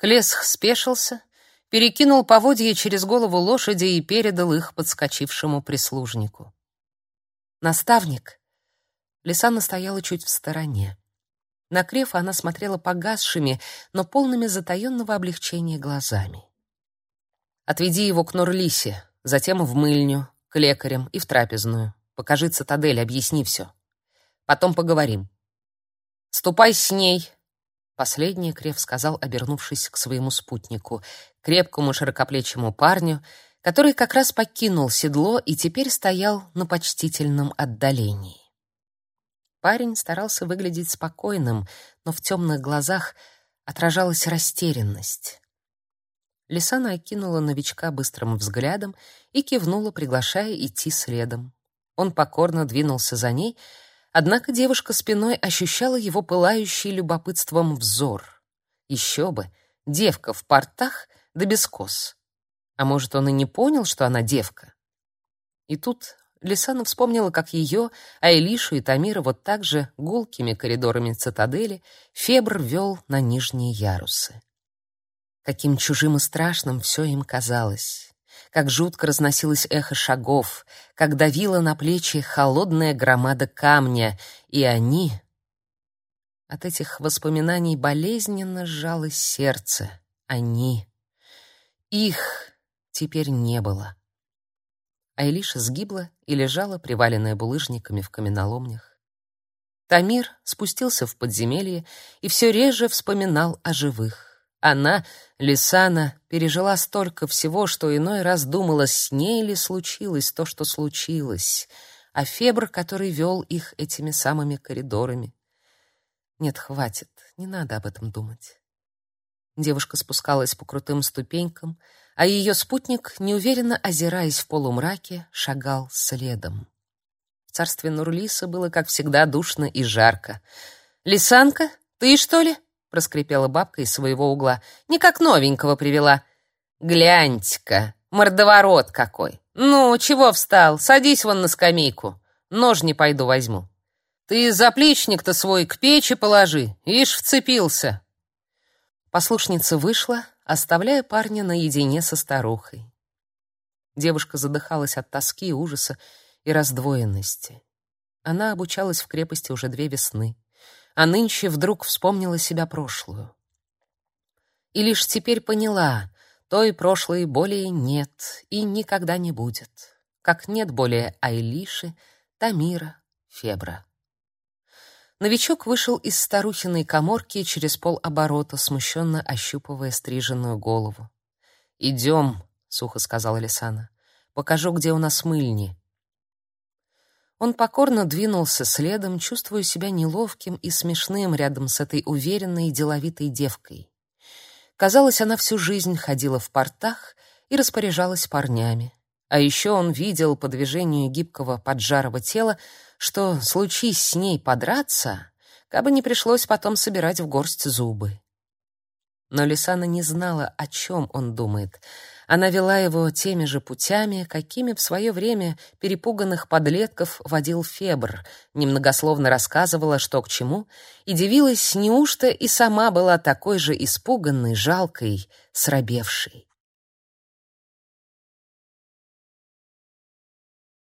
Клесх спешился, перекинул поводья через голову лошади и передал их подскочившему прислужнику. «Наставник!» Лисана стояла чуть в стороне. На Крефа она смотрела погасшими, но полными затаённого облегчения глазами. «Отведи его к Нурлисе, затем в мыльню, к лекарям и в трапезную. Покажи цитадель, объясни все. Потом поговорим. Ступай с ней, Последнее Крев сказал, обернувшись к своему спутнику, крепкому широкоплечему парню, который как раз покинул седло и теперь стоял на почтительном отдалении. Парень старался выглядеть спокойным, но в темных глазах отражалась растерянность. Лисана окинула новичка быстрым взглядом и кивнула, приглашая идти следом. Он покорно двинулся за ней, Однако девушка спиной ощущала его пылающий любопытством взор. Еще бы, девка в портах да без кос. А может, он и не понял, что она девка? И тут Лисана вспомнила, как ее, Айлишу и Тамира вот так же гулкими коридорами цитадели Фебр вел на нижние ярусы. Каким чужим и страшным все им казалось как жутко разносилось эхо шагов, как давила на плечи холодная громада камня, и они... От этих воспоминаний болезненно сжалось сердце. Они... Их теперь не было. Айлиша сгибла и лежала, приваленная булыжниками в каменоломнях. Тамир спустился в подземелье и все реже вспоминал о живых. Она, Лисана, пережила столько всего, что иной раз думала, с ней ли случилось то, что случилось, а Фебр, который вел их этими самыми коридорами. Нет, хватит, не надо об этом думать. Девушка спускалась по крутым ступенькам, а ее спутник, неуверенно озираясь в полумраке, шагал следом. В царстве Нурлиса было, как всегда, душно и жарко. «Лисанка, ты что ли?» Проскрипела бабка из своего угла. Не как новенького привела. Гляньте-ка, мордоворот какой. Ну, чего встал? Садись вон на скамейку. Нож не пойду возьму. Ты заплечник-то свой к печи положи. Ишь, вцепился. Послушница вышла, оставляя парня наедине со старухой. Девушка задыхалась от тоски, ужаса и раздвоенности. Она обучалась в крепости уже две весны а нынче вдруг вспомнила себя прошлую. И лишь теперь поняла, той прошлой более нет и никогда не будет, как нет более Айлиши, Тамира, Фебра. Новичок вышел из старухиной каморки через полоборота, смущенно ощупывая стриженную голову. «Идем», — сухо сказала Лисана. «Покажу, где у нас мыльни». Он покорно двинулся следом, чувствуя себя неловким и смешным рядом с этой уверенной и деловитой девкой. Казалось, она всю жизнь ходила в портах и распоряжалась парнями. А еще он видел по движению гибкого поджарого тела, что, случись с ней подраться, кабы не пришлось потом собирать в горсть зубы. Но Лисана не знала, о чем он думает — она вела его теми же путями, какими в свое время перепуганных подлетков водил Фебр, немногословно рассказывала, что к чему, и дивилась, неужто и сама была такой же испуганной, жалкой, срабевшей.